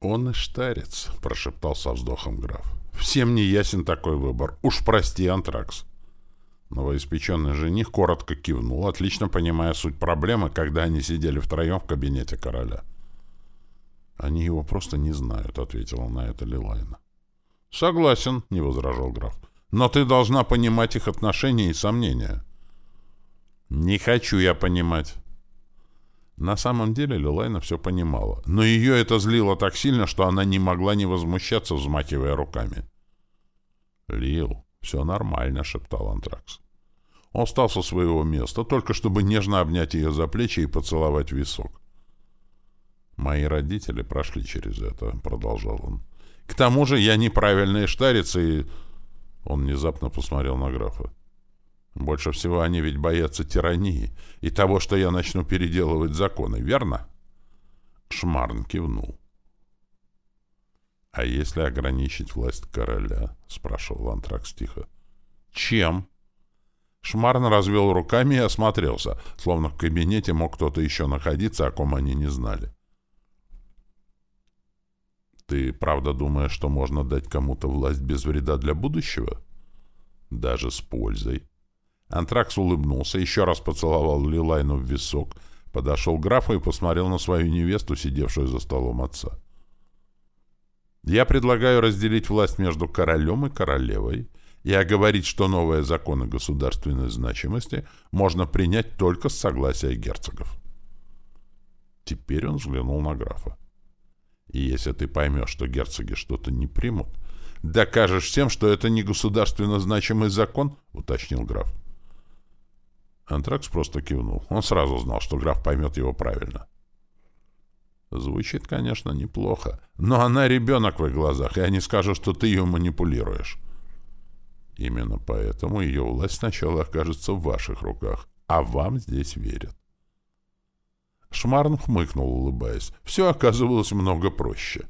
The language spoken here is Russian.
«Он и штарец», — прошептал со вздохом граф. «Всем не ясен такой выбор. Уж прости, Антракс». Новоиспеченный жених коротко кивнул, отлично понимая суть проблемы, когда они сидели втроем в кабинете короля. «Они его просто не знают», — ответила на это Лилайна. «Согласен», — не возражал граф. «Но ты должна понимать их отношения и сомнения». «Не хочу я понимать». На самом деле Лилайна все понимала, но ее это злило так сильно, что она не могла не возмущаться, взмахивая руками. «Лил, все нормально», — шептал Антракс. Он встал со своего места, только чтобы нежно обнять ее за плечи и поцеловать висок. «Мои родители прошли через это», — продолжал он. «К тому же я неправильные штарицы и...» Он внезапно посмотрел на графа. Больше всего они ведь боятся тирании и того, что я начну переделывать законы, верно? Шмарн кивнул. — А если ограничить власть короля? — спрашивал Антракс тихо. — Чем? Шмарн развел руками и осмотрелся, словно в кабинете мог кто-то еще находиться, о ком они не знали. «Ты правда думаешь, что можно дать кому-то власть без вреда для будущего?» «Даже с пользой», Антракс улыбнулся, еще раз поцеловал Лилайну в висок, подошел к графу и посмотрел на свою невесту, сидевшую за столом отца. «Я предлагаю разделить власть между королем и королевой и оговорить, что новые законы государственной значимости можно принять только с согласия герцогов». Теперь он взглянул на графа. «И если ты поймешь, что герцоги что-то не примут, докажешь всем, что это не государственно значимый закон?» — уточнил граф. Антракс просто кивнул. Он сразу знал, что граф поймет его правильно. Звучит, конечно, неплохо, но она ребенок в их глазах, и они скажут, что ты ее манипулируешь. Именно поэтому ее власть сначала окажется в ваших руках, а вам здесь верят. Шмарн хмыкнул, улыбаясь. Все оказывалось много проще.